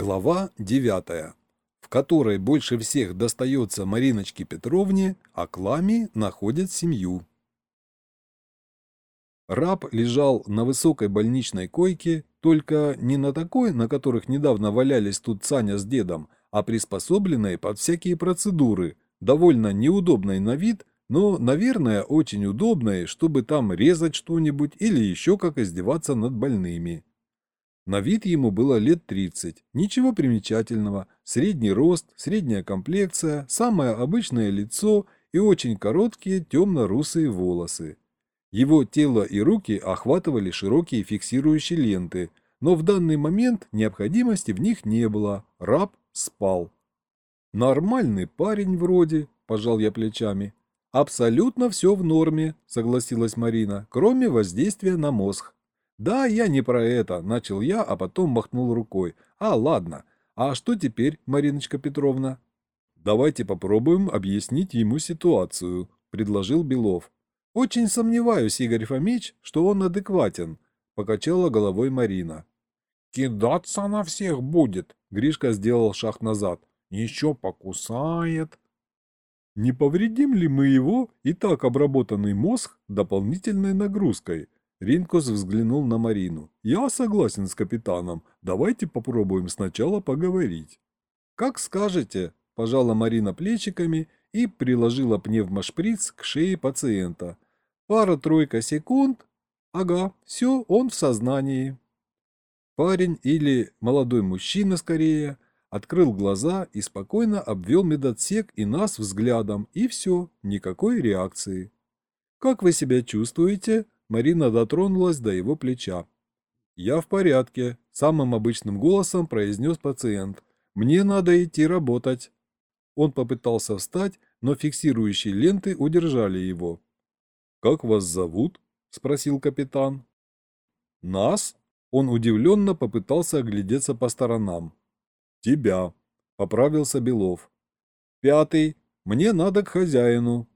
Глава 9, в которой больше всех достается Мариночке Петровне, а Клами находит семью. Раб лежал на высокой больничной койке, только не на такой, на которых недавно валялись тут Саня с дедом, а приспособленной под всякие процедуры, довольно неудобной на вид, но, наверное, очень удобной, чтобы там резать что-нибудь или еще как издеваться над больными. На вид ему было лет 30, ничего примечательного, средний рост, средняя комплекция, самое обычное лицо и очень короткие темно-русые волосы. Его тело и руки охватывали широкие фиксирующие ленты, но в данный момент необходимости в них не было, раб спал. «Нормальный парень вроде», – пожал я плечами. «Абсолютно все в норме», – согласилась Марина, – «кроме воздействия на мозг». «Да, я не про это», — начал я, а потом махнул рукой. «А, ладно. А что теперь, Мариночка Петровна?» «Давайте попробуем объяснить ему ситуацию», — предложил Белов. «Очень сомневаюсь, Игорь Фомич, что он адекватен», — покачала головой Марина. «Кидаться на всех будет», — Гришка сделал шаг назад. «Еще покусает». «Не повредим ли мы его и так обработанный мозг дополнительной нагрузкой?» Ринкус взглянул на Марину. «Я согласен с капитаном. Давайте попробуем сначала поговорить». «Как скажете», – пожала Марина плечиками и приложила пневмошприц к шее пациента. «Пара-тройка секунд. Ага, все, он в сознании». Парень или молодой мужчина скорее открыл глаза и спокойно обвел медотсек и нас взглядом, и все, никакой реакции. «Как вы себя чувствуете?» Марина дотронулась до его плеча. «Я в порядке», – самым обычным голосом произнес пациент. «Мне надо идти работать». Он попытался встать, но фиксирующие ленты удержали его. «Как вас зовут?» – спросил капитан. «Нас?» – он удивленно попытался оглядеться по сторонам. «Тебя», – поправился Белов. «Пятый. Мне надо к хозяину»,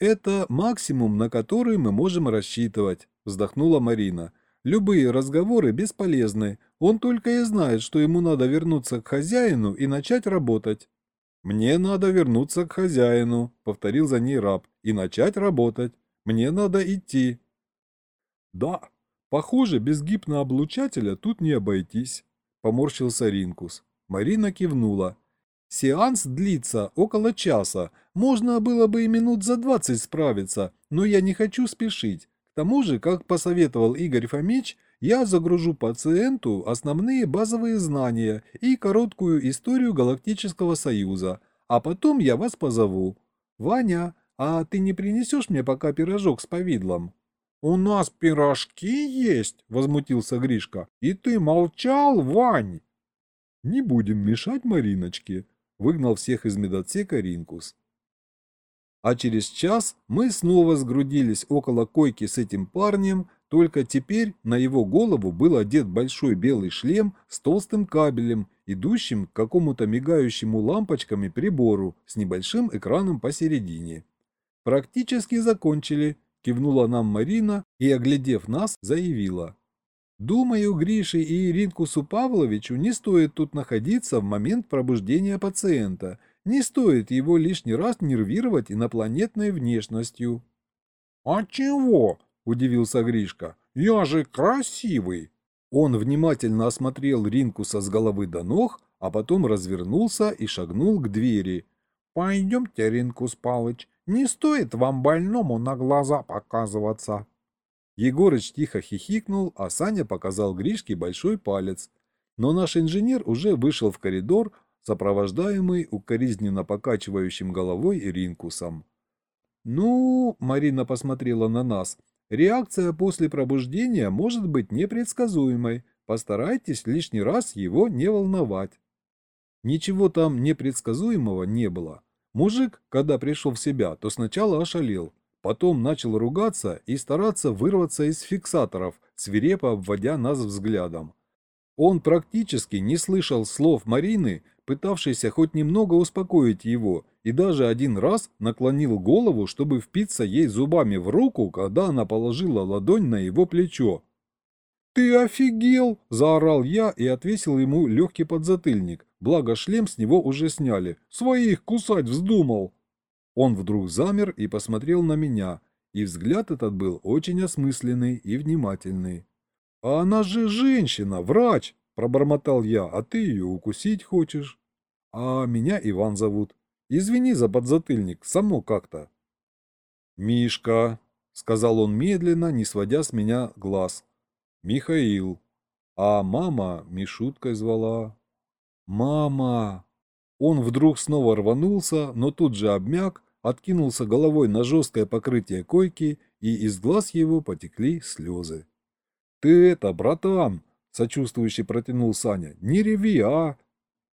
«Это максимум, на который мы можем рассчитывать», – вздохнула Марина. «Любые разговоры бесполезны. Он только и знает, что ему надо вернуться к хозяину и начать работать». «Мне надо вернуться к хозяину», – повторил за ней раб, – «и начать работать. Мне надо идти». «Да, похоже, без гипнооблучателя тут не обойтись», – поморщился Ринкус. Марина кивнула. Сеанс длится около часа. Можно было бы и минут за двадцать справиться, но я не хочу спешить. К тому же, как посоветовал Игорь Фомич, я загружу пациенту основные базовые знания и короткую историю Галактического Союза, а потом я вас позову. Ваня, а ты не принесешь мне пока пирожок с повидлом? «У нас пирожки есть?» – возмутился Гришка. «И ты молчал, Вань?» «Не будем мешать Мариночке», выгнал всех из медотсека Ринкус. А через час мы снова сгрудились около койки с этим парнем, только теперь на его голову был одет большой белый шлем с толстым кабелем, идущим к какому-то мигающему лампочками прибору с небольшим экраном посередине. «Практически закончили», – кивнула нам Марина и, оглядев нас, заявила. Думаю, Грише и Иринкусу Павловичу не стоит тут находиться в момент пробуждения пациента. Не стоит его лишний раз нервировать инопланетной внешностью. «А чего?» – удивился Гришка. «Я же красивый!» Он внимательно осмотрел Ринкуса с головы до ног, а потом развернулся и шагнул к двери. «Пойдемте, Ринкус Палыч, не стоит вам больному на глаза показываться». Егорыч тихо хихикнул, а Саня показал Гришке большой палец. Но наш инженер уже вышел в коридор, сопровождаемый укоризненно покачивающим головой Ринкусом. «Ну...» – Марина посмотрела на нас. «Реакция после пробуждения может быть непредсказуемой. Постарайтесь лишний раз его не волновать». Ничего там непредсказуемого не было. Мужик, когда пришел в себя, то сначала ошалел, Потом начал ругаться и стараться вырваться из фиксаторов, свирепо обводя нас взглядом. Он практически не слышал слов Марины, пытавшейся хоть немного успокоить его, и даже один раз наклонил голову, чтобы впиться ей зубами в руку, когда она положила ладонь на его плечо. «Ты офигел!» – заорал я и отвесил ему легкий подзатыльник, благо шлем с него уже сняли. «Своих кусать вздумал!» Он вдруг замер и посмотрел на меня, и взгляд этот был очень осмысленный и внимательный. «А она же женщина, врач!» – пробормотал я, «а ты ее укусить хочешь?» «А меня Иван зовут. Извини за подзатыльник, само как-то». «Мишка», — сказал он медленно, не сводя с меня глаз. «Михаил. А мама Мишуткой звала». «Мама!» Он вдруг снова рванулся, но тут же обмяк, откинулся головой на жесткое покрытие койки, и из глаз его потекли слезы. «Ты это, братан!» — сочувствующе протянул Саня. «Не реви, а!»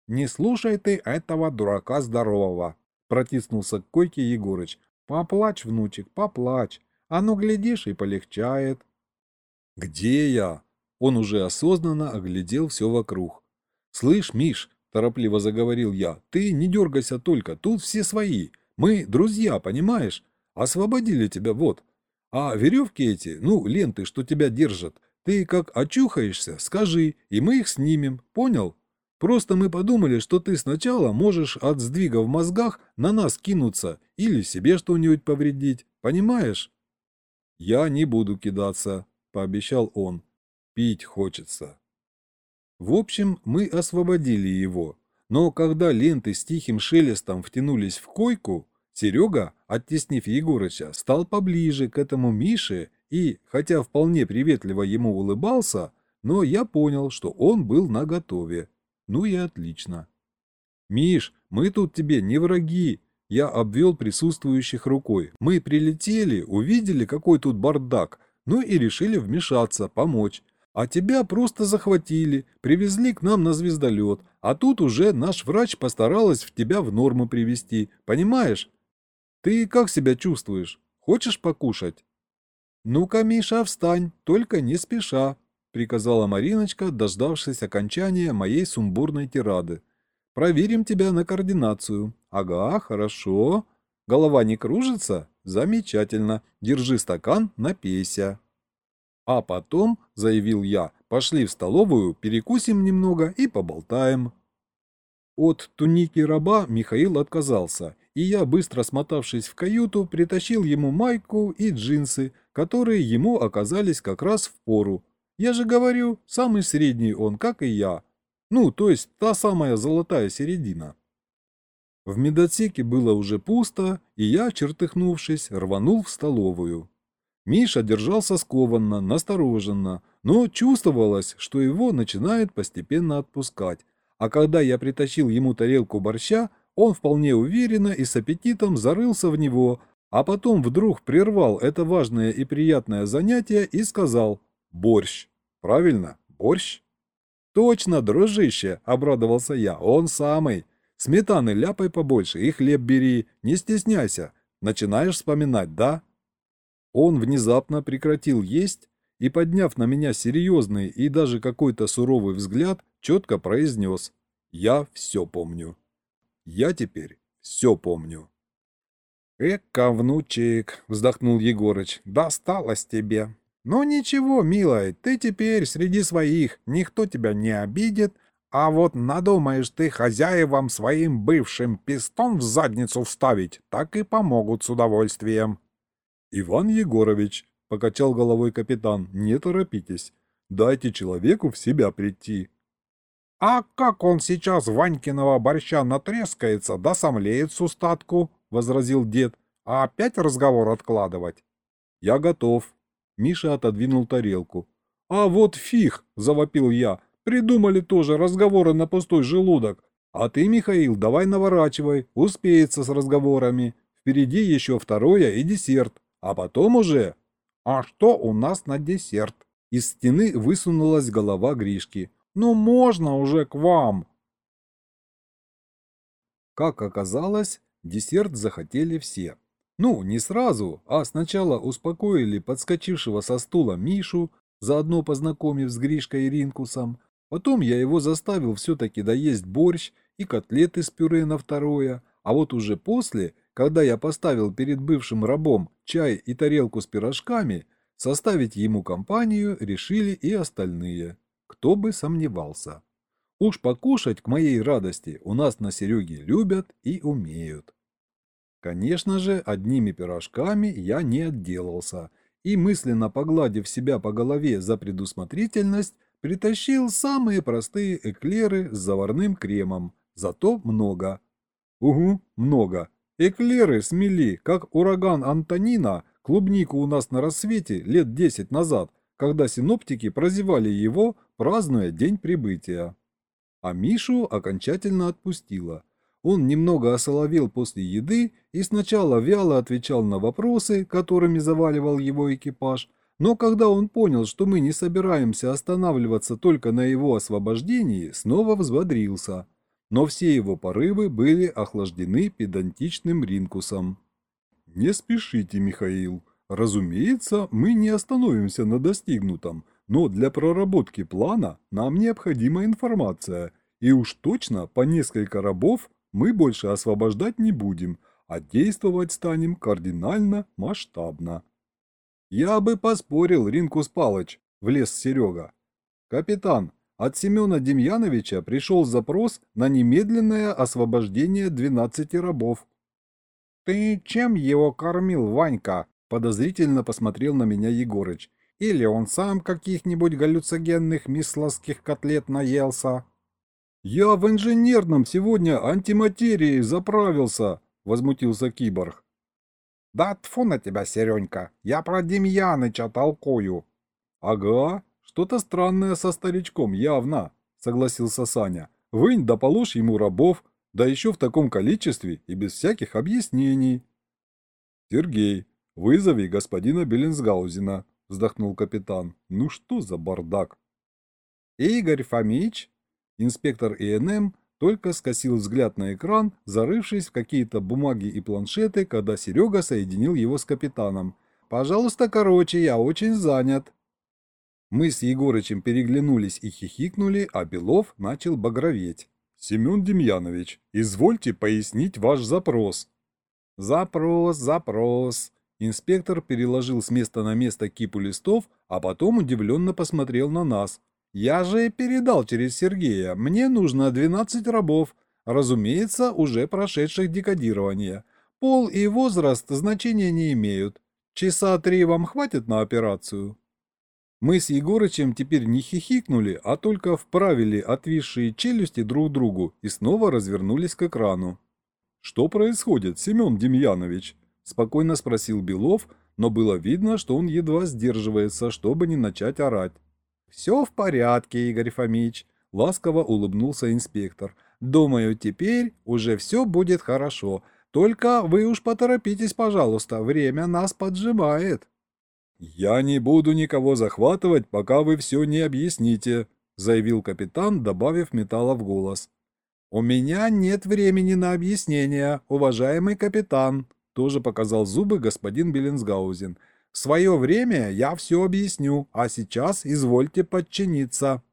«Не слушай ты этого дурака здорового!» — протиснулся к койке Егорыч. «Поплачь, внучек, поплачь. А ну, глядишь, и полегчает». «Где я?» Он уже осознанно оглядел все вокруг. «Слышь, Миш», — торопливо заговорил я, — «ты не дергайся только, тут все свои. Мы друзья, понимаешь? Освободили тебя, вот. А веревки эти, ну, ленты, что тебя держат, ты как очухаешься, скажи, и мы их снимем, понял? Просто мы подумали, что ты сначала можешь от сдвига в мозгах на нас кинуться или себе что-нибудь повредить, понимаешь? Я не буду кидаться, пообещал он. Пить хочется. В общем, мы освободили его, но когда ленты с тихим шелестом втянулись в койку, Серега, оттеснив Егорыча, стал поближе к этому Мише и, хотя вполне приветливо ему улыбался, но я понял, что он был наготове. Ну и отлично. «Миш, мы тут тебе не враги!» Я обвел присутствующих рукой. «Мы прилетели, увидели, какой тут бардак, ну и решили вмешаться, помочь. А тебя просто захватили, привезли к нам на звездолет, а тут уже наш врач постаралась в тебя в норму привести, понимаешь? Ты как себя чувствуешь? Хочешь покушать? Ну-ка, Миша, встань, только не спеша, приказала Мариночка, дождавшись окончания моей сумбурной тирады. Проверим тебя на координацию. Ага, хорошо. Голова не кружится? Замечательно. Держи стакан, напейся. А потом, заявил я, пошли в столовую, перекусим немного и поболтаем. От туники раба Михаил отказался, и я, быстро смотавшись в каюту, притащил ему майку и джинсы, которые ему оказались как раз в пору. Я же говорю, самый средний он, как и я. Ну, то есть та самая золотая середина. В медотсеке было уже пусто, и я, чертыхнувшись, рванул в столовую. Миша держался скованно, настороженно, но чувствовалось, что его начинает постепенно отпускать. А когда я притащил ему тарелку борща, он вполне уверенно и с аппетитом зарылся в него, а потом вдруг прервал это важное и приятное занятие и сказал «Борщ». Правильно? Борщ? «Точно, дружище!» – обрадовался я. «Он самый. Сметаны ляпай побольше и хлеб бери, не стесняйся. Начинаешь вспоминать, да?» Он внезапно прекратил есть и, подняв на меня серьезный и даже какой-то суровый взгляд, четко произнес «Я все помню. Я теперь все помню». «Эка, внучек!» — вздохнул Егорыч. «Досталось тебе!» «Ну ничего, милая, ты теперь среди своих, никто тебя не обидит, а вот надумаешь ты хозяевам своим бывшим пистон в задницу вставить, так и помогут с удовольствием». «Иван Егорович», — покачал головой капитан, — «не торопитесь. Дайте человеку в себя прийти». «А как он сейчас Ванькиного борща натрескается, да сомлеет с устатку?» — возразил дед. «А опять разговор откладывать?» «Я готов». Миша отодвинул тарелку. «А вот фиг!» — завопил я. «Придумали тоже разговоры на пустой желудок. А ты, Михаил, давай наворачивай, успеется с разговорами. Впереди еще второе и десерт. А потом уже... А что у нас на десерт? Из стены высунулась голова Гришки. Ну можно уже к вам. Как оказалось, десерт захотели все. Ну, не сразу, а сначала успокоили подскочившего со стула Мишу, заодно познакомив с Гришкой и Ринкусом. Потом я его заставил все-таки доесть борщ и котлеты с пюре на второе, а вот уже после когда я поставил перед бывшим рабом чай и тарелку с пирожками, Составить ему компанию решили и остальные. Кто бы сомневался. Уж покушать к моей радости у нас на Сереге любят и умеют. Конечно же, одними пирожками я не отделался и, мысленно погладив себя по голове за предусмотрительность, притащил самые простые эклеры с заварным кремом, зато много. Угу, много. Эклеры смели, как ураган Антонина, клубнику у нас на рассвете лет десять назад, когда синоптики прозевали его, празднуя день прибытия. А Мишу окончательно отпустила. Он немного осоловел после еды и сначала вяло отвечал на вопросы, которыми заваливал его экипаж, но когда он понял, что мы не собираемся останавливаться только на его освобождении, снова взбодрился. Но все его порывы были охлаждены педантичным ринкусом. «Не спешите, Михаил. Разумеется, мы не остановимся на достигнутом, но для проработки плана нам необходима информация, и уж точно по несколько рабов мы больше освобождать не будем, а действовать станем кардинально масштабно». «Я бы поспорил, Ринкус Палыч», – влез Серега. «Капитан, от Семена Демьяновича пришел запрос на немедленное освобождение 12 рабов. «Ты чем его кормил, Ванька?» – подозрительно посмотрел на меня Егорыч. «Или он сам каких-нибудь галлюцогенных мисловских котлет наелся?» «Я в инженерном сегодня антиматерии заправился», – возмутился киборг. «Да тфу на тебя, Серенька, я про Демьяныча толкую». «Ага, что-то странное со старичком, явно», – согласился Саня. «Вынь да положь ему рабов, да еще в таком количестве и без всяких объяснений. «Сергей, вызови господина Беллинсгаузена», — вздохнул капитан. «Ну что за бардак?» «Игорь Фомич?» Инспектор ИНМ только скосил взгляд на экран, зарывшись в какие-то бумаги и планшеты, когда Серега соединил его с капитаном. «Пожалуйста, короче, я очень занят». Мы с Егорычем переглянулись и хихикнули, а Белов начал багроветь. Семен Демьянович, извольте пояснить ваш запрос. Запрос, запрос. Инспектор переложил с места на место кипу листов, а потом удивленно посмотрел на нас. Я же передал через Сергея. Мне нужно 12 рабов, разумеется, уже прошедших декодирование. Пол и возраст значения не имеют. Часа три вам хватит на операцию? Мы с Егорычем теперь не хихикнули, а только вправили отвисшие челюсти друг другу и снова развернулись к экрану. «Что происходит, Семен Демьянович?» – спокойно спросил Белов, но было видно, что он едва сдерживается, чтобы не начать орать. «Все в порядке, Игорь Фомич», – ласково улыбнулся инспектор. «Думаю, теперь уже все будет хорошо. Только вы уж поторопитесь, пожалуйста, время нас поджимает». «Я не буду никого захватывать, пока вы все не объясните», заявил капитан, добавив металла в голос. «У меня нет времени на объяснение, уважаемый капитан», тоже показал зубы господин Беллинсгаузен. «В свое время я все объясню, а сейчас извольте подчиниться».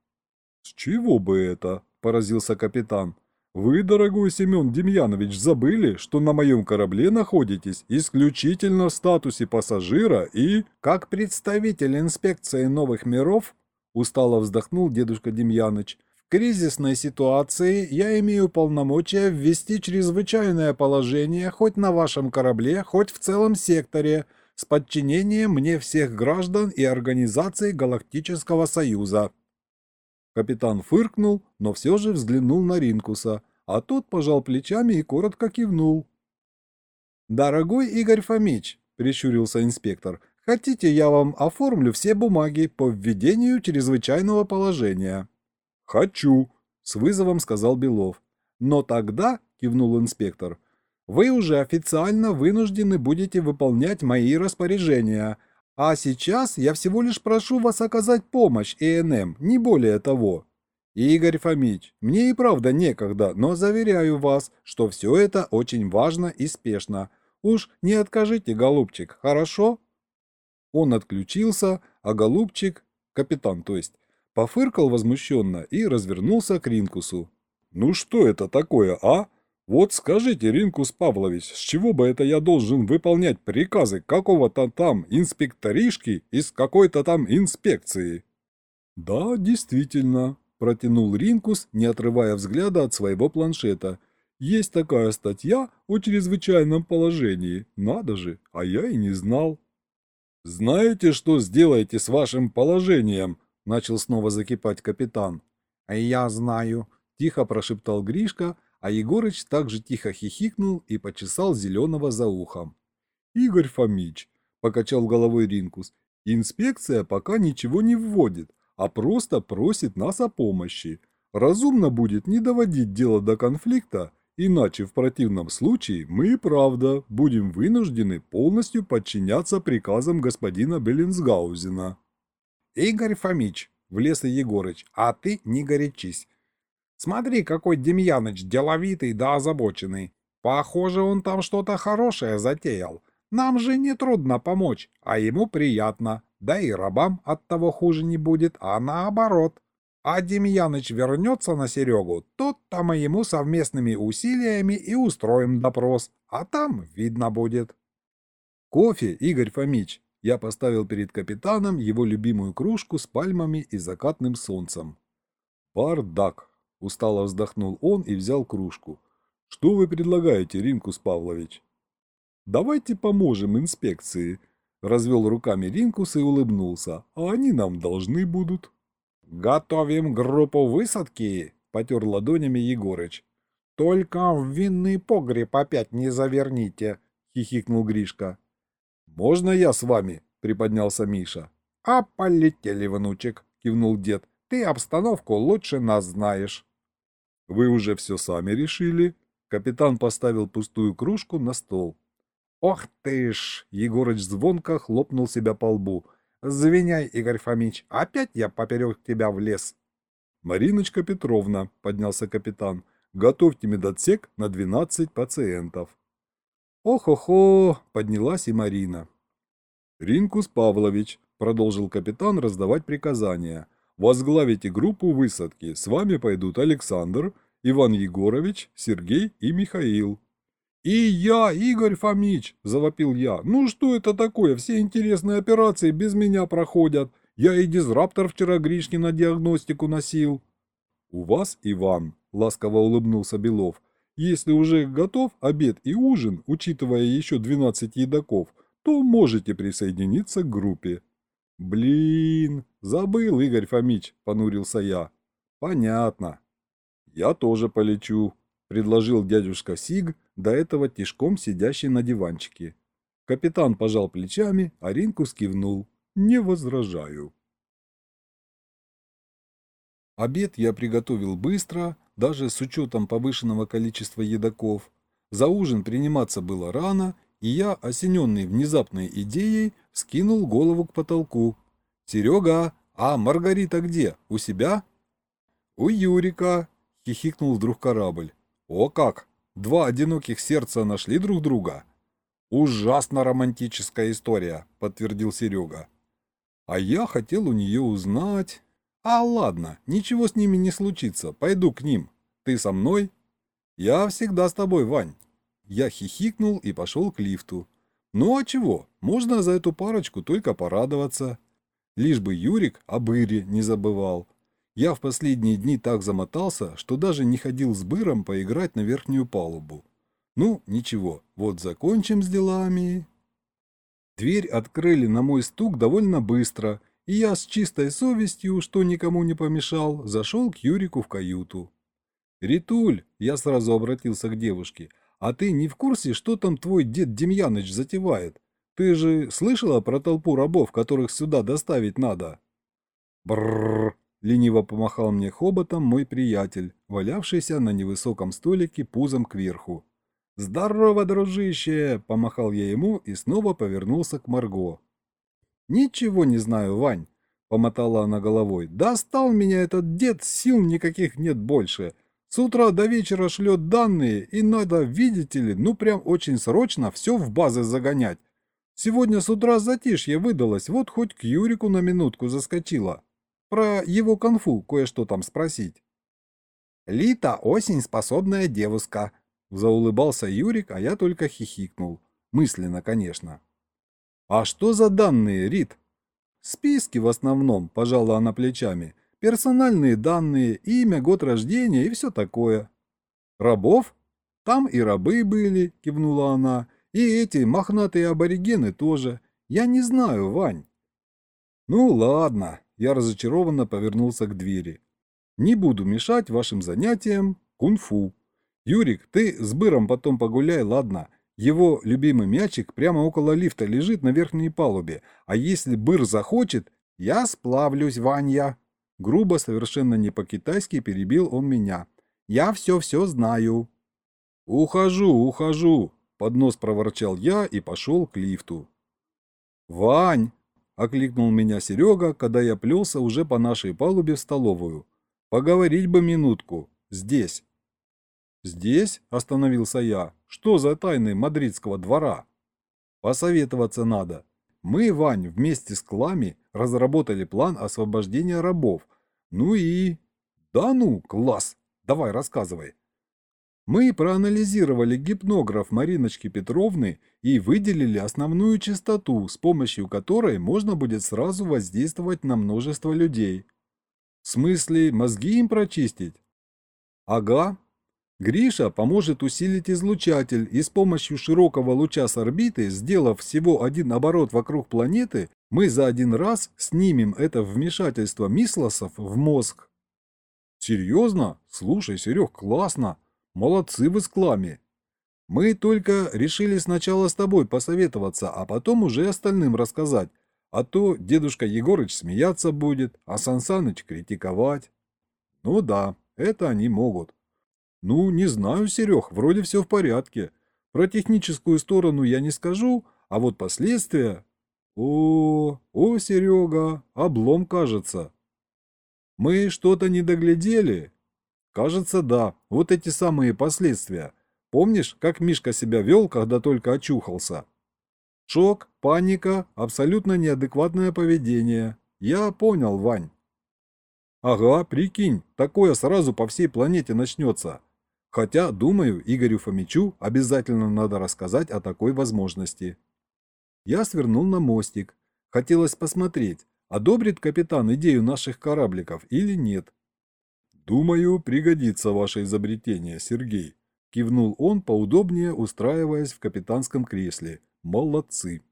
«С чего бы это?» – поразился капитан. Вы, дорогой Семен Демьянович, забыли, что на моем корабле находитесь исключительно в статусе пассажира и... Как представитель инспекции новых миров, устало вздохнул дедушка Демьяныч, в кризисной ситуации я имею полномочия ввести чрезвычайное положение хоть на вашем корабле, хоть в целом секторе, с подчинением мне всех граждан и организаций Галактического Союза. Капитан фыркнул, но все же взглянул на Ринкуса, а тот пожал плечами и коротко кивнул. «Дорогой Игорь Фомич», – прищурился инспектор, – «хотите, я вам оформлю все бумаги по введению чрезвычайного положения?» «Хочу», – с вызовом сказал Белов. «Но тогда», – кивнул инспектор, – «вы уже официально вынуждены будете выполнять мои распоряжения – а сейчас я всего лишь прошу вас оказать помощь ЭНМ, не более того. Игорь Фомич, мне и правда некогда, но заверяю вас, что все это очень важно и спешно. Уж не откажите, голубчик, хорошо? Он отключился, а голубчик, капитан то есть, пофыркал возмущенно и развернулся к Ринкусу. «Ну что это такое, а? Вот скажите, Ринкус Павлович, с чего бы это я должен выполнять приказы какого-то там инспекторишки из какой-то там инспекции? Да, действительно, протянул Ринкус, не отрывая взгляда от своего планшета. Есть такая статья о чрезвычайном положении. Надо же, а я и не знал. Знаете, что сделаете с вашим положением? Начал снова закипать капитан. Я знаю, тихо прошептал Гришка, а Егорыч также тихо хихикнул и почесал зеленого за ухом. «Игорь Фомич», — покачал головой Ринкус, — «инспекция пока ничего не вводит, а просто просит нас о помощи. Разумно будет не доводить дело до конфликта, иначе в противном случае мы и правда будем вынуждены полностью подчиняться приказам господина Беллинсгаузена». «Игорь Фомич», — влез Егорыч, — «а ты не горячись. Смотри, какой Демьяныч деловитый да озабоченный. Похоже, он там что-то хорошее затеял. Нам же не трудно помочь, а ему приятно. Да и рабам от того хуже не будет, а наоборот. А Демьяныч вернется на Серегу, тут-то мы ему совместными усилиями и устроим допрос, а там видно будет. Кофе, Игорь Фомич. Я поставил перед капитаном его любимую кружку с пальмами и закатным солнцем. Бардак. Устало вздохнул он и взял кружку. «Что вы предлагаете, Ринкус Павлович?» «Давайте поможем инспекции», — развел руками Ринкус и улыбнулся. «А они нам должны будут». «Готовим группу высадки», — потер ладонями Егорыч. «Только в винный погреб опять не заверните», — хихикнул Гришка. «Можно я с вами?» — приподнялся Миша. «А полетели, внучек», — кивнул дед. «Ты обстановку лучше нас знаешь». «Вы уже все сами решили?» Капитан поставил пустую кружку на стол. «Ох ты ж!» — Егорыч звонко хлопнул себя по лбу. «Звиняй, Игорь Фомич, опять я поперек тебя влез». «Мариночка Петровна», — поднялся капитан, — «готовьте медотсек на 12 пациентов». «Ох-охо!» — поднялась и Марина. «Ринкус Павлович», — продолжил капитан раздавать приказания, — Возглавите группу высадки. С вами пойдут Александр, Иван Егорович, Сергей и Михаил. «И я, Игорь Фомич!» – завопил я. «Ну что это такое? Все интересные операции без меня проходят. Я и дизраптор вчера Гришки на диагностику носил». «У вас, Иван», – ласково улыбнулся Белов, – «если уже готов обед и ужин, учитывая еще 12 едоков, то можете присоединиться к группе». «Блин, забыл, Игорь Фомич», — понурился я. «Понятно». «Я тоже полечу», — предложил дядюшка Сиг, до этого тишком сидящий на диванчике. Капитан пожал плечами, а Ринку скивнул. «Не возражаю». Обед я приготовил быстро, даже с учетом повышенного количества едоков. За ужин приниматься было рано, и я, осененный внезапной идеей, скинул голову к потолку. «Серега, а Маргарита где? У себя?» «У Юрика», — хихикнул вдруг корабль. «О как! Два одиноких сердца нашли друг друга?» «Ужасно романтическая история», — подтвердил Серега. «А я хотел у нее узнать...» «А ладно, ничего с ними не случится, пойду к ним. Ты со мной?» «Я всегда с тобой, Вань». Я хихикнул и пошел к лифту. Ну а чего, можно за эту парочку только порадоваться. Лишь бы Юрик об Ире не забывал. Я в последние дни так замотался, что даже не ходил с Быром поиграть на верхнюю палубу. Ну, ничего, вот закончим с делами. Дверь открыли на мой стук довольно быстро, и я с чистой совестью, что никому не помешал, зашел к Юрику в каюту. «Ритуль», — я сразу обратился к девушке, — а ты не в курсе, что там твой дед Демьяныч затевает? Ты же слышала про толпу рабов, которых сюда доставить надо? Бррр, лениво помахал мне хоботом мой приятель, валявшийся на невысоком столике пузом кверху. «Здорово, дружище!» – помахал я ему и снова повернулся к Марго. «Ничего не знаю, Вань», – помотала она головой. «Достал меня этот дед, сил никаких нет больше. С утра до вечера шлет данные, и надо, видите ли, ну прям очень срочно все в базы загонять. Сегодня с утра затишье выдалось, вот хоть к Юрику на минутку заскочила. Про его конфу кое-что там спросить. Лита осень способная девушка, Заулыбался Юрик, а я только хихикнул. Мысленно, конечно. А что за данные, Рит? Списки в основном, пожала она плечами. Персональные данные, имя, год рождения и все такое. Рабов? Там и рабы были, кивнула она. И эти мохнатые аборигены тоже. Я не знаю, Вань. Ну ладно, я разочарованно повернулся к двери. Не буду мешать вашим занятиям кунг-фу. Юрик, ты с Быром потом погуляй, ладно? Его любимый мячик прямо около лифта лежит на верхней палубе, а если Быр захочет, я сплавлюсь, Ваня. Грубо, совершенно не по-китайски перебил он меня. Я все-все знаю. Ухожу, ухожу, под нос проворчал я и пошел к лифту. «Вань!» – окликнул меня Серега, когда я плелся уже по нашей палубе в столовую. «Поговорить бы минутку. Здесь». «Здесь?» – остановился я. «Что за тайны мадридского двора?» «Посоветоваться надо. Мы, Вань, вместе с Клами разработали план освобождения рабов. Ну и...» «Да ну, класс! Давай, рассказывай». Мы проанализировали гипнограф Мариночки Петровны и выделили основную частоту, с помощью которой можно будет сразу воздействовать на множество людей. В смысле, мозги им прочистить? Ага. Гриша поможет усилить излучатель и с помощью широкого луча с орбиты, сделав всего один оборот вокруг планеты, мы за один раз снимем это вмешательство мислосов в мозг. Серьезно? Слушай, Серег, классно. Молодцы вы с Клами. Мы только решили сначала с тобой посоветоваться, а потом уже остальным рассказать. А то дедушка Егорыч смеяться будет, а Сансаныч критиковать. Ну да, это они могут. Ну, не знаю, Серег, вроде все в порядке. Про техническую сторону я не скажу, а вот последствия... О, о, Серега, облом кажется. Мы что-то не доглядели, Кажется, да. Вот эти самые последствия. Помнишь, как Мишка себя вел, когда только очухался? Шок, паника, абсолютно неадекватное поведение. Я понял, Вань. Ага, прикинь, такое сразу по всей планете начнется. Хотя, думаю, Игорю Фомичу обязательно надо рассказать о такой возможности. Я свернул на мостик. Хотелось посмотреть, одобрит капитан идею наших корабликов или нет. «Думаю, пригодится ваше изобретение, Сергей», – кивнул он, поудобнее устраиваясь в капитанском кресле. «Молодцы».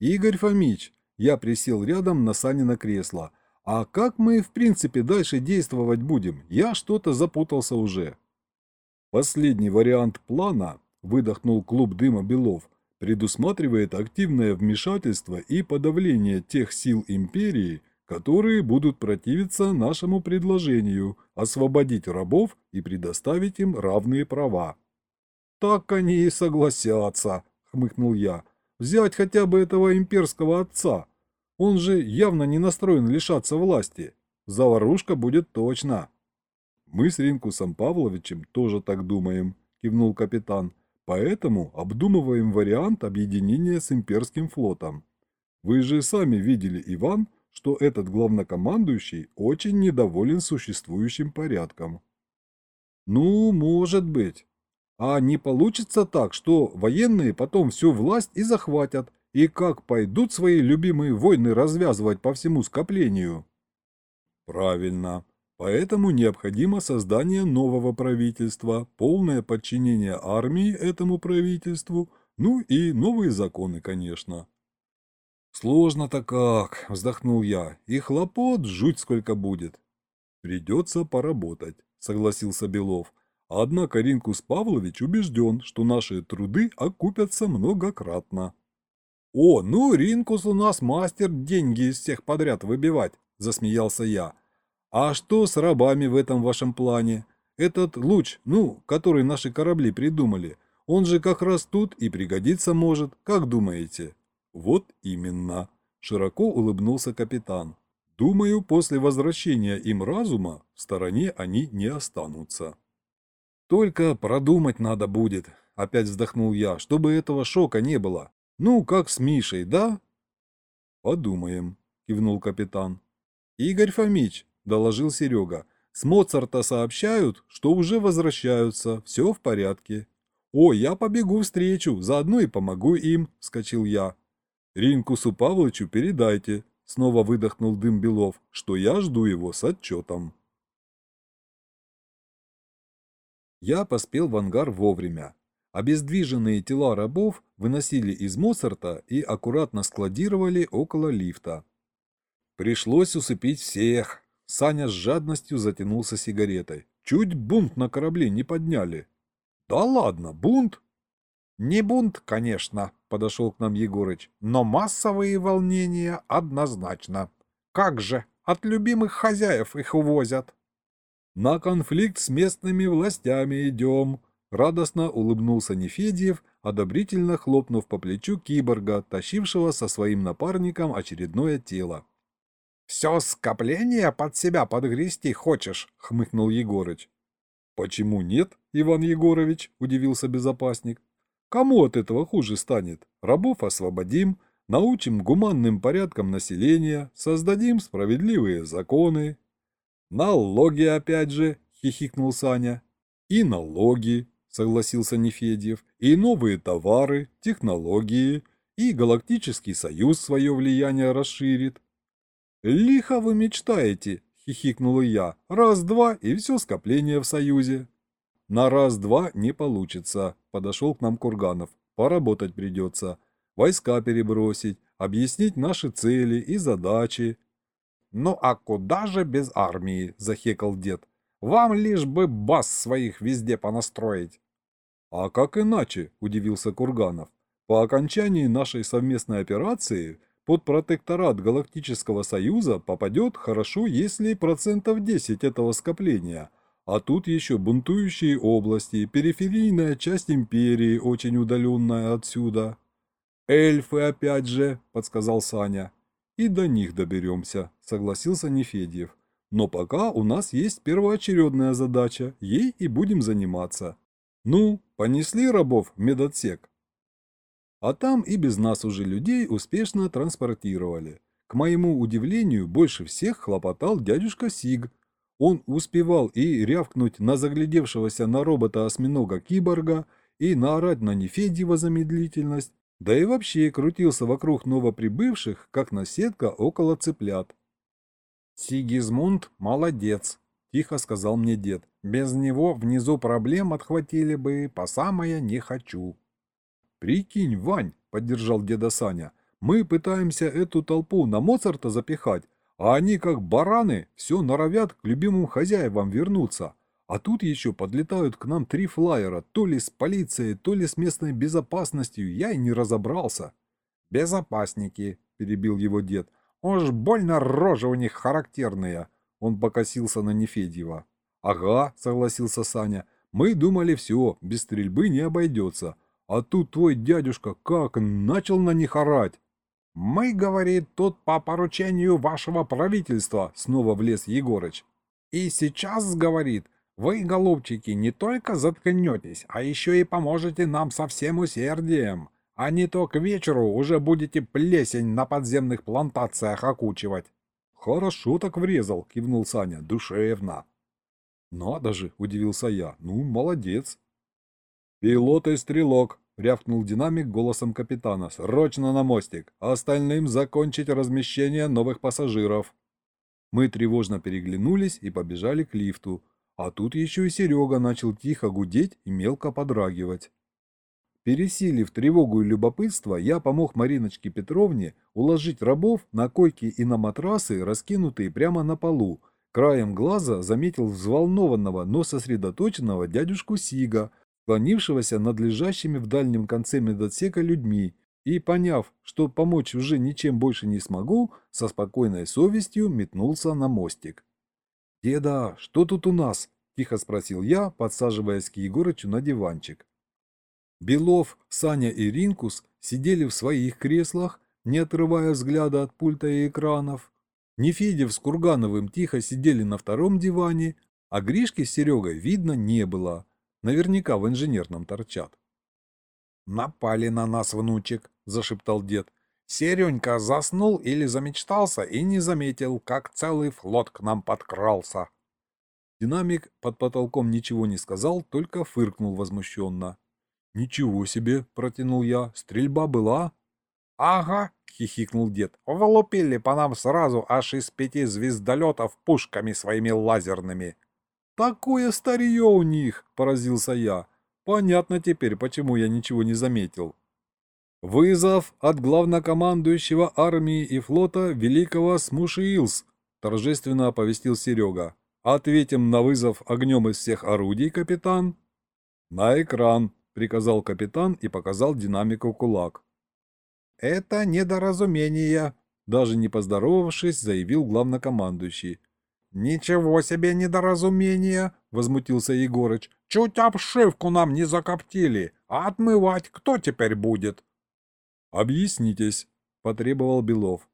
«Игорь Фомич», – я присел рядом на Санина кресло, – «а как мы, в принципе, дальше действовать будем? Я что-то запутался уже». Последний вариант плана, выдохнул клуб дыма Белов, предусматривает активное вмешательство и подавление тех сил империи, которые будут противиться нашему предложению освободить рабов и предоставить им равные права. «Так они и согласятся», — хмыкнул я. «Взять хотя бы этого имперского отца. Он же явно не настроен лишаться власти. Заварушка будет точно». «Мы с Ринкусом Павловичем тоже так думаем», — кивнул капитан. «Поэтому обдумываем вариант объединения с имперским флотом. Вы же сами видели, Иван, — что этот главнокомандующий очень недоволен существующим порядком. Ну, может быть. А не получится так, что военные потом всю власть и захватят, и как пойдут свои любимые войны развязывать по всему скоплению? Правильно. Поэтому необходимо создание нового правительства, полное подчинение армии этому правительству, ну и новые законы, конечно. «Сложно-то как!» – вздохнул я. «И хлопот жуть сколько будет!» «Придется поработать», – согласился Белов. «Однако Ринкус Павлович убежден, что наши труды окупятся многократно». «О, ну Ринкус у нас мастер деньги из всех подряд выбивать», – засмеялся я. «А что с рабами в этом вашем плане? Этот луч, ну, который наши корабли придумали, он же как раз тут и пригодиться может, как думаете?» «Вот именно», – широко улыбнулся капитан. «Думаю, после возвращения им разума в стороне они не останутся». «Только продумать надо будет», – опять вздохнул я, – «чтобы этого шока не было. Ну, как с Мишей, да?» «Подумаем», – кивнул капитан. «Игорь Фомич», – доложил Серега, – «с Моцарта сообщают, что уже возвращаются, все в порядке». «О, я побегу встречу, заодно и помогу им», — вскочил я. «Ринкусу Павловичу передайте», — снова выдохнул дым Белов, «что я жду его с отчетом». Я поспел в ангар вовремя. Обездвиженные тела рабов выносили из Моцарта и аккуратно складировали около лифта. Пришлось усыпить всех. Саня с жадностью затянулся сигаретой. Чуть бунт на корабле не подняли. Да ладно, бунт? Не бунт, конечно, подошел к нам Егорыч, но массовые волнения однозначно. Как же, от любимых хозяев их увозят. На конфликт с местными властями идем, радостно улыбнулся Нефедьев, одобрительно хлопнув по плечу киборга, тащившего со своим напарником очередное тело. «Все скопление под себя подгрести хочешь?» — хмыкнул Егорыч. «Почему нет, Иван Егорович?» – удивился безопасник. «Кому от этого хуже станет? Рабов освободим, научим гуманным порядкам населения, создадим справедливые законы». «Налоги опять же!» – хихикнул Саня. «И налоги!» – согласился Нефедьев. «И новые товары, технологии, и Галактический Союз свое влияние расширит». «Лихо вы мечтаете!» — хихикнула я. «Раз-два, и все скопление в Союзе». «На раз-два не получится», — подошел к нам Курганов. «Поработать придется. Войска перебросить, объяснить наши цели и задачи». «Ну а куда же без армии?» — захекал дед. «Вам лишь бы баз своих везде понастроить». «А как иначе?» — удивился Курганов. «По окончании нашей совместной операции под протекторат Галактического Союза попадет хорошо, если процентов 10 этого скопления. А тут еще бунтующие области, периферийная часть империи, очень удаленная отсюда. «Эльфы опять же», — подсказал Саня. «И до них доберемся», — согласился Нефедьев. «Но пока у нас есть первоочередная задача, ей и будем заниматься. Ну, понесли рабов в медотсек?» А там и без нас уже людей успешно транспортировали. К моему удивлению, больше всех хлопотал дядюшка Сиг. Он успевал и рявкнуть на заглядевшегося на робота-осьминога-киборга, и наорать на Нефедьева замедлительность, да и вообще крутился вокруг новоприбывших, как наседка около цыплят. «Сигизмунд молодец», — тихо сказал мне дед. «Без него внизу проблем отхватили бы по самое не хочу». «Прикинь, Вань», — поддержал деда Саня, — «мы пытаемся эту толпу на Моцарта запихать, а они, как бараны, все норовят к любимым хозяевам вернуться. А тут еще подлетают к нам три флайера, то ли с полицией, то ли с местной безопасностью, я и не разобрался». «Безопасники», — перебил его дед, — «уж больно рожи у них характерные». Он покосился на Нефедьева. «Ага», — согласился Саня, — «мы думали все, без стрельбы не обойдется». А тут твой дядюшка как начал на них орать. «Мы, — говорит, — тут по поручению вашего правительства», — снова влез Егорыч. «И сейчас, — говорит, — вы, голубчики, не только заткнетесь, а еще и поможете нам со всем усердием, а не то к вечеру уже будете плесень на подземных плантациях окучивать». «Хорошо так врезал», — кивнул Саня, — «душевно». «Надо же», — удивился я, — «ну, молодец». «Пилот и стрелок», — рявкнул динамик голосом капитана. «Срочно на мостик! Остальным закончить размещение новых пассажиров!» Мы тревожно переглянулись и побежали к лифту. А тут еще и Серега начал тихо гудеть и мелко подрагивать. Пересилив тревогу и любопытство, я помог Мариночке Петровне уложить рабов на койки и на матрасы, раскинутые прямо на полу. Краем глаза заметил взволнованного, но сосредоточенного дядюшку Сига – склонившегося над лежащими в дальнем конце медотсека людьми, и, поняв, что помочь уже ничем больше не смогу, со спокойной совестью метнулся на мостик. «Деда, что тут у нас?» – тихо спросил я, подсаживаясь к Егорычу на диванчик. Белов, Саня и Ринкус сидели в своих креслах, не отрывая взгляда от пульта и экранов. Нефедев с Кургановым тихо сидели на втором диване, а Гришки с Серегой видно не было – Наверняка в инженерном торчат. «Напали на нас, внучек», — зашептал дед. «Серенька заснул или замечтался и не заметил, как целый флот к нам подкрался». Динамик под потолком ничего не сказал, только фыркнул возмущенно. Ничего себе, протянул я, стрельба была? Ага, хихикнул дед, влупили по нам сразу аж из пяти звездолетов пушками своими лазерными. Такое старье у них, поразился я. Понятно теперь, почему я ничего не заметил. Вызов от главнокомандующего армии и флота великого Смушиилс, торжественно оповестил Серега. Ответим на вызов огнем из всех орудий, капитан. На экран, приказал капитан и показал динамику кулак. Это недоразумение, даже не поздоровавшись, заявил главнокомандующий. «Ничего себе недоразумение!» — возмутился Егорыч. «Чуть обшивку нам не закоптили, а отмывать кто теперь будет?» «Объяснитесь», — потребовал Белов.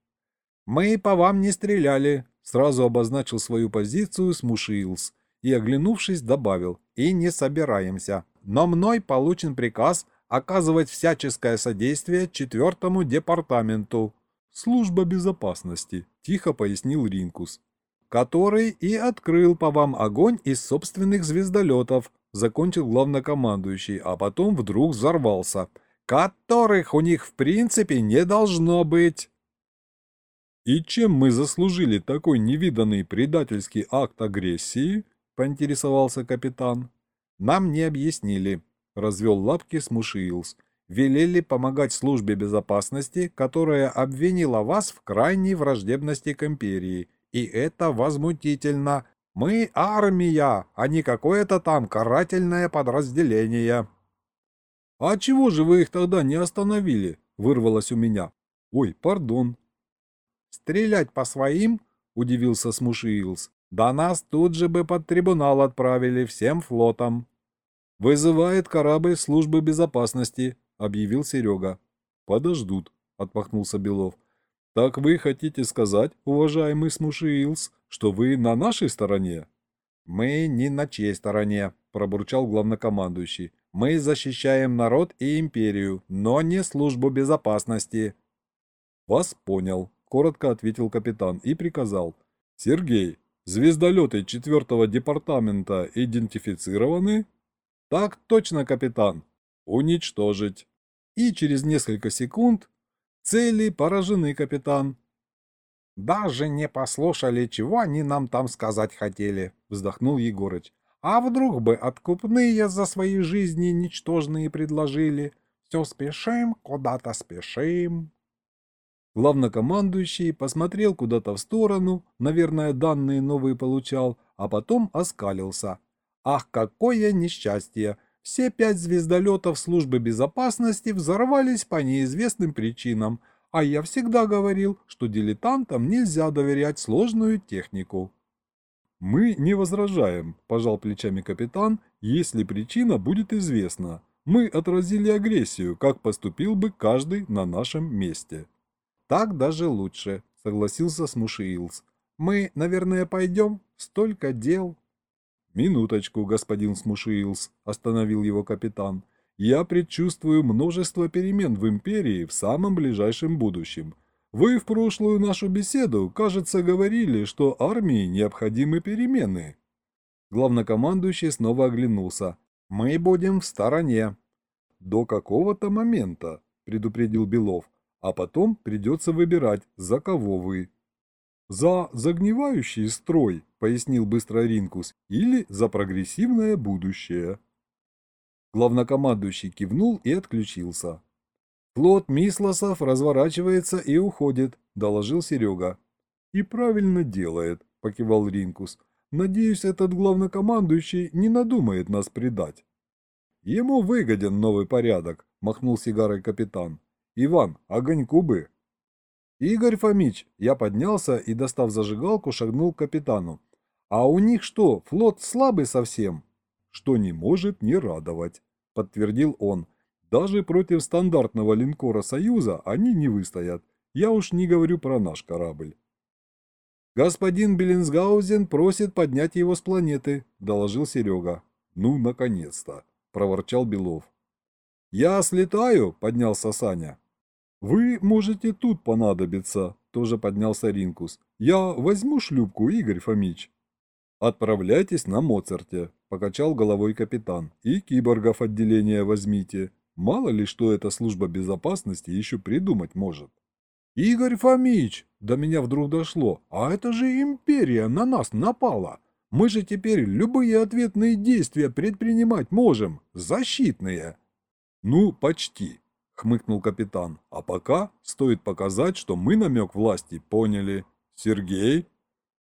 «Мы по вам не стреляли», — сразу обозначил свою позицию Смушилс и, оглянувшись, добавил. «И не собираемся. Но мной получен приказ оказывать всяческое содействие четвертому департаменту». «Служба безопасности», — тихо пояснил Ринкус который и открыл по вам огонь из собственных звездолетов, закончил главнокомандующий, а потом вдруг взорвался, которых у них в принципе не должно быть. И чем мы заслужили такой невиданный предательский акт агрессии? поинтересовался капитан. Нам не объяснили, развел лапки Смушиилс. Велели помогать службе безопасности, которая обвинила вас в крайней враждебности к империи и это возмутительно. Мы армия, а не какое-то там карательное подразделение. А чего же вы их тогда не остановили? Вырвалось у меня. Ой, пардон. Стрелять по своим? Удивился Смушиилс. Да нас тут же бы под трибунал отправили всем флотом. Вызывает корабль службы безопасности, объявил Серега. Подождут, отмахнулся Белов. «Так вы хотите сказать, уважаемый Смушиилс, что вы на нашей стороне?» «Мы не на чьей стороне», – пробурчал главнокомандующий. «Мы защищаем народ и империю, но не службу безопасности». «Вас понял», – коротко ответил капитан и приказал. «Сергей, звездолеты четвертого департамента идентифицированы?» «Так точно, капитан». «Уничтожить». И через несколько секунд Цели поражены, капитан. Даже не послушали, чего они нам там сказать хотели, вздохнул Егорыч. А вдруг бы откупные за свои жизни ничтожные предложили? Все спешим, куда-то спешим. Главнокомандующий посмотрел куда-то в сторону, наверное, данные новые получал, а потом оскалился. Ах, какое несчастье! Все пять звездолетов службы безопасности взорвались по неизвестным причинам, а я всегда говорил, что дилетантам нельзя доверять сложную технику. «Мы не возражаем», – пожал плечами капитан, – «если причина будет известна. Мы отразили агрессию, как поступил бы каждый на нашем месте». «Так даже лучше», – согласился Смушиилс. «Мы, наверное, пойдем? Столько дел». «Минуточку, господин Смушиилс», – остановил его капитан. «Я предчувствую множество перемен в империи в самом ближайшем будущем. Вы в прошлую нашу беседу, кажется, говорили, что армии необходимы перемены». Главнокомандующий снова оглянулся. «Мы будем в стороне». «До какого-то момента», – предупредил Белов. «А потом придется выбирать, за кого вы». «За загнивающий строй», — пояснил быстро Ринкус, — «или за прогрессивное будущее». Главнокомандующий кивнул и отключился. «Флот Мислосов разворачивается и уходит», — доложил Серега. «И правильно делает», — покивал Ринкус. «Надеюсь, этот главнокомандующий не надумает нас предать». «Ему выгоден новый порядок», — махнул сигарой капитан. «Иван, огоньку бы». «Игорь Фомич!» Я поднялся и, достав зажигалку, шагнул к капитану. «А у них что, флот слабый совсем?» «Что не может не радовать», — подтвердил он. «Даже против стандартного линкора Союза они не выстоят. Я уж не говорю про наш корабль». «Господин Беллинсгаузен просит поднять его с планеты», — доложил Серега. «Ну, наконец-то», — проворчал Белов. «Я слетаю», — поднялся Саня. «Вы можете тут понадобиться», – тоже поднялся Ринкус. «Я возьму шлюпку, Игорь Фомич». Отправляйтесь на Моцарте, покачал головой капитан. И киборгов отделения возьмите. Мало ли, что эта служба безопасности еще придумать может. Игорь Фомич, до меня вдруг дошло, а это же империя на нас напала. Мы же теперь любые ответные действия предпринимать можем, защитные. Ну, почти, хмыкнул капитан. А пока стоит показать, что мы намек власти поняли. Сергей?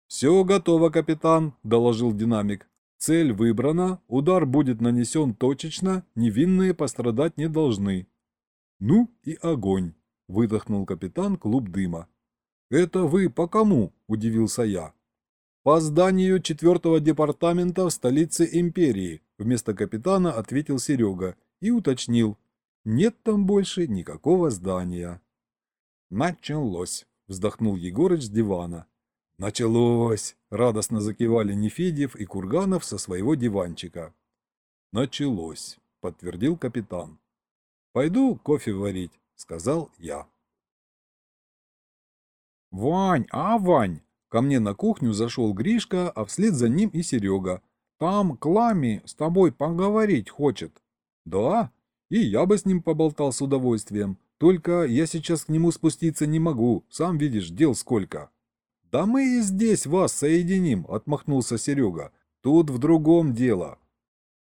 Все готово, капитан, доложил динамик. Цель выбрана, удар будет нанесен точечно, невинные пострадать не должны. Ну и огонь, выдохнул капитан клуб дыма. Это вы по кому? удивился я. По зданию четвертого департамента в столице империи, вместо капитана ответил Серега и уточнил. Нет там больше никакого здания. Началось, вздохнул Егорыч с дивана. «Началось!» – радостно закивали Нефедьев и Курганов со своего диванчика. «Началось!» – подтвердил капитан. «Пойду кофе варить», – сказал я. «Вань, а, Вань!» Ко мне на кухню зашел Гришка, а вслед за ним и Серега. «Там Клами с тобой поговорить хочет». «Да? И я бы с ним поболтал с удовольствием. Только я сейчас к нему спуститься не могу, сам видишь, дел сколько». «Да мы и здесь вас соединим», — отмахнулся Серега. «Тут в другом дело».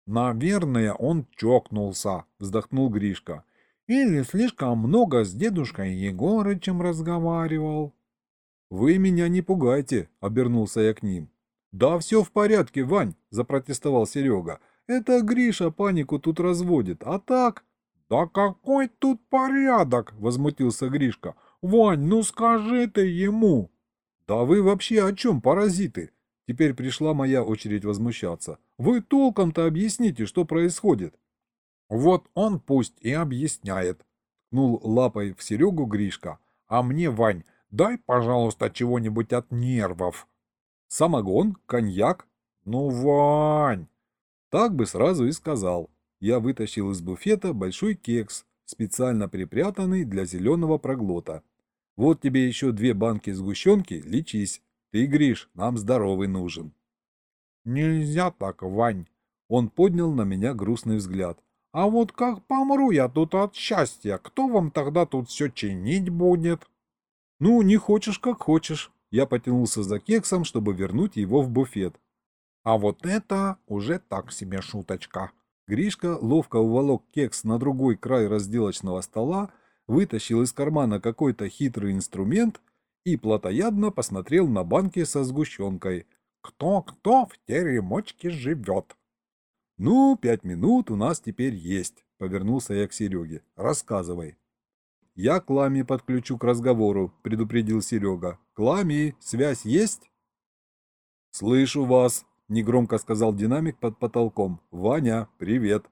«Наверное, он чокнулся», — вздохнул Гришка. «Или слишком много с дедушкой Егорычем разговаривал». «Вы меня не пугайте», — обернулся я к ним. «Да все в порядке, Вань», — запротестовал Серега. «Это Гриша панику тут разводит, а так...» «Да какой тут порядок?» — возмутился Гришка. «Вань, ну скажи ты ему!» «Да вы вообще о чем, паразиты?» Теперь пришла моя очередь возмущаться. «Вы толком-то объясните, что происходит?» «Вот он пусть и объясняет», — ткнул лапой в Серегу Гришка. «А мне, Вань, дай, пожалуйста, чего-нибудь от нервов». «Самогон? Коньяк?» «Ну, Вань!» Так бы сразу и сказал. Я вытащил из буфета большой кекс, специально припрятанный для зеленого проглота. Вот тебе еще две банки сгущенки, лечись. Ты, Гриш, нам здоровый нужен. Нельзя так, Вань. Он поднял на меня грустный взгляд. А вот как помру я тут от счастья, кто вам тогда тут все чинить будет? Ну, не хочешь, как хочешь. Я потянулся за кексом, чтобы вернуть его в буфет. А вот это уже так себе шуточка. Гришка ловко уволок кекс на другой край разделочного стола, вытащил из кармана какой-то хитрый инструмент и плотоядно посмотрел на банки со сгущенкой. «Кто-кто в теремочке живет?» «Ну, пять минут у нас теперь есть», — повернулся я к Сереге. «Рассказывай». «Я Клами подключу к разговору», — предупредил Серега. «Клами, связь есть?» «Слышу вас», — негромко сказал динамик под потолком. «Ваня, привет».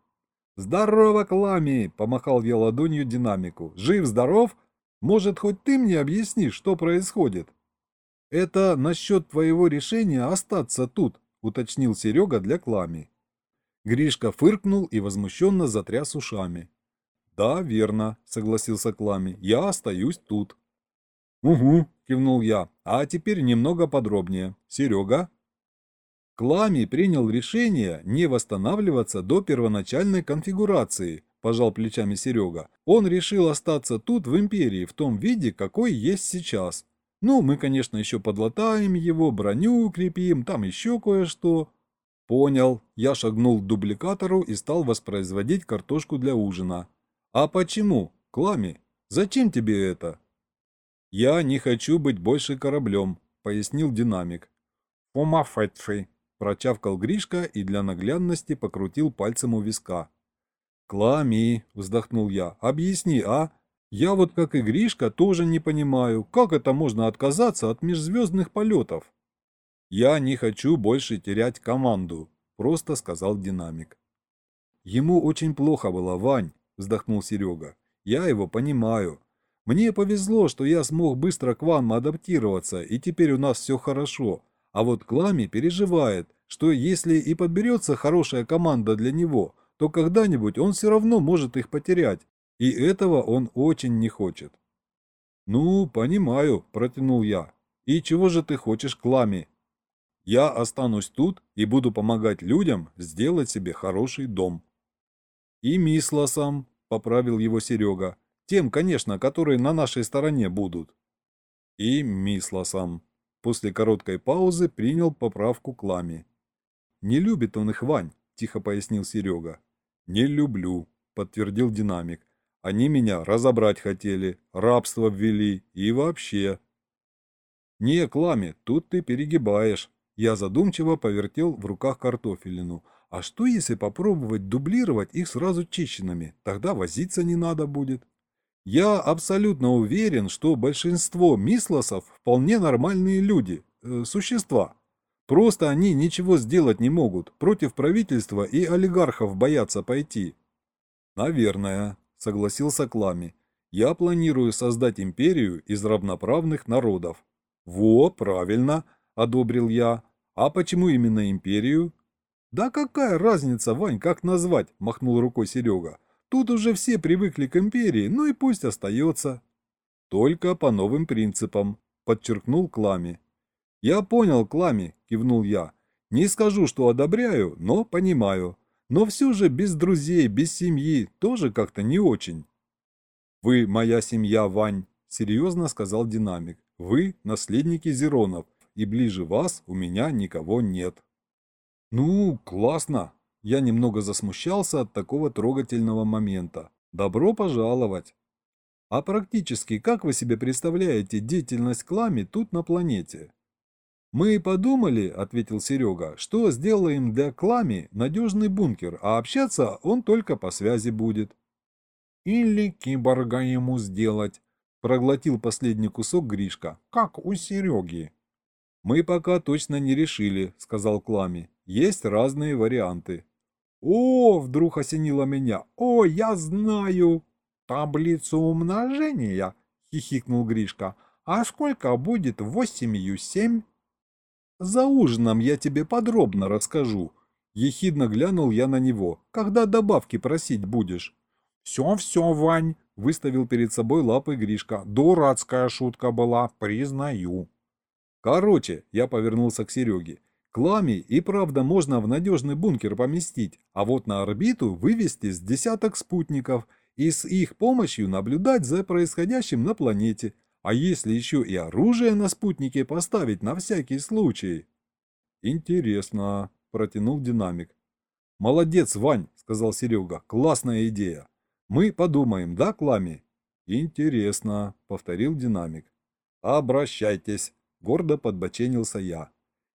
«Здорово, Клами!» – помахал я ладонью динамику. «Жив-здоров? Может, хоть ты мне объяснишь, что происходит?» «Это насчет твоего решения остаться тут», – уточнил Серега для Клами. Гришка фыркнул и возмущенно затряс ушами. «Да, верно», – согласился Клами. «Я остаюсь тут». «Угу», – кивнул я. «А теперь немного подробнее. Серега?» Клами принял решение не восстанавливаться до первоначальной конфигурации, пожал плечами Серега. Он решил остаться тут, в Империи, в том виде, какой есть сейчас. Ну, мы, конечно, еще подлатаем его, броню укрепим, там еще кое-что. Понял. Я шагнул к дубликатору и стал воспроизводить картошку для ужина. А почему? Клами, зачем тебе это? Я не хочу быть больше кораблем, пояснил динамик. Фумафетфи, Прочавкал Гришка и для наглядности покрутил пальцем у виска. «Клами!» – вздохнул я. «Объясни, а? Я вот, как и Гришка, тоже не понимаю, как это можно отказаться от межзвездных полетов?» «Я не хочу больше терять команду», – просто сказал динамик. «Ему очень плохо было, Вань», – вздохнул Серега. «Я его понимаю. Мне повезло, что я смог быстро к вам адаптироваться, и теперь у нас все хорошо. А вот Клами переживает, что если и подберется хорошая команда для него, то когда-нибудь он все равно может их потерять, и этого он очень не хочет. «Ну, понимаю», – протянул я. «И чего же ты хочешь, Клами?» Я останусь тут и буду помогать людям сделать себе хороший дом. И Мислосам, поправил его Серега. Тем, конечно, которые на нашей стороне будут. И Мислосам. После короткой паузы принял поправку Клами. «Не любит он их, Вань», – тихо пояснил Серега. «Не люблю», – подтвердил динамик. «Они меня разобрать хотели, рабство ввели и вообще». «Не, Клами, тут ты перегибаешь». Я задумчиво повертел в руках картофелину. «А что, если попробовать дублировать их сразу чищенными? Тогда возиться не надо будет». Я абсолютно уверен, что большинство мислосов вполне нормальные люди, э, существа. Просто они ничего сделать не могут, против правительства и олигархов боятся пойти. Наверное, согласился Клами. Я планирую создать империю из равноправных народов. Во, правильно, одобрил я. А почему именно империю? Да какая разница, Вань, как назвать, махнул рукой Серега. Тут уже все привыкли к империи, ну и пусть остается. Только по новым принципам, подчеркнул Клами. Я понял, Клами, кивнул я. Не скажу, что одобряю, но понимаю. Но все же без друзей, без семьи тоже как-то не очень. Вы моя семья, Вань, серьезно сказал динамик. Вы наследники Зеронов, и ближе вас у меня никого нет. Ну, классно, я немного засмущался от такого трогательного момента. Добро пожаловать! А практически, как вы себе представляете деятельность Клами тут на планете? Мы подумали, ответил Серега, что сделаем для Клами надежный бункер, а общаться он только по связи будет. Или киборга ему сделать, проглотил последний кусок Гришка, как у Сереги. Мы пока точно не решили, сказал Клами. Есть разные варианты. «О!» – вдруг осенило меня. «О, я знаю!» «Таблицу умножения!» – хихикнул Гришка. «А сколько будет восемью семь?» «За ужином я тебе подробно расскажу». Ехидно глянул я на него. «Когда добавки просить будешь?» «Все-все, Вань!» – выставил перед собой лапы Гришка. «Дурацкая шутка была, признаю». «Короче», – я повернулся к Сереге. Клами и правда можно в надежный бункер поместить, а вот на орбиту вывести с десяток спутников и с их помощью наблюдать за происходящим на планете. А если еще и оружие на спутнике поставить на всякий случай? Интересно, протянул динамик. Молодец, Вань, сказал Серега, классная идея. Мы подумаем, да, Клами? Интересно, повторил динамик. Обращайтесь, гордо подбоченился я.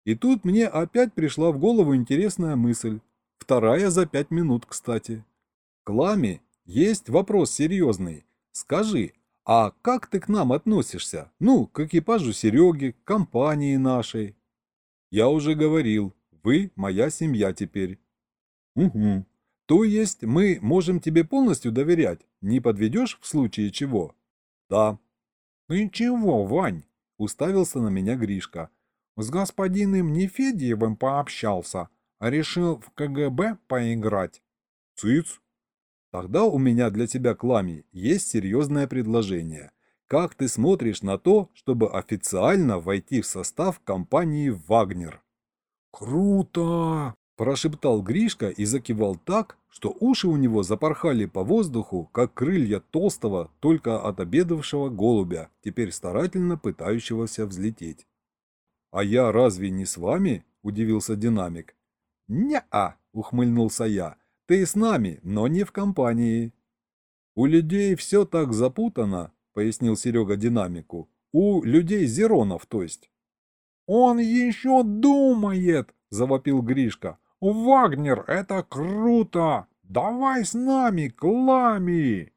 И тут мне опять пришла в голову интересная мысль. Вторая за пять минут, кстати. Клами, есть вопрос серьезный. Скажи, а как ты к нам относишься? Ну, к экипажу Сереги, к компании нашей. Я уже говорил, вы моя семья теперь. Угу. То есть мы можем тебе полностью доверять, не подведешь в случае чего? Да. Ну чего, Вань? Уставился на меня Гришка. С господином Нефедьевым пообщался, а решил в КГБ поиграть. Цыц. Тогда у меня для тебя, Клами, есть серьезное предложение. Как ты смотришь на то, чтобы официально войти в состав компании «Вагнер»? Круто! Прошептал Гришка и закивал так, что уши у него запорхали по воздуху, как крылья толстого, только отобедавшего голубя, теперь старательно пытающегося взлететь. «А я разве не с вами?» – удивился динамик. «Не-а», – ухмыльнулся я. «Ты с нами, но не в компании». «У людей все так запутано», – пояснил Серега динамику. «У людей Зеронов, то есть». «Он еще думает!» – завопил Гришка. «Вагнер, это круто! Давай с нами, Клами!»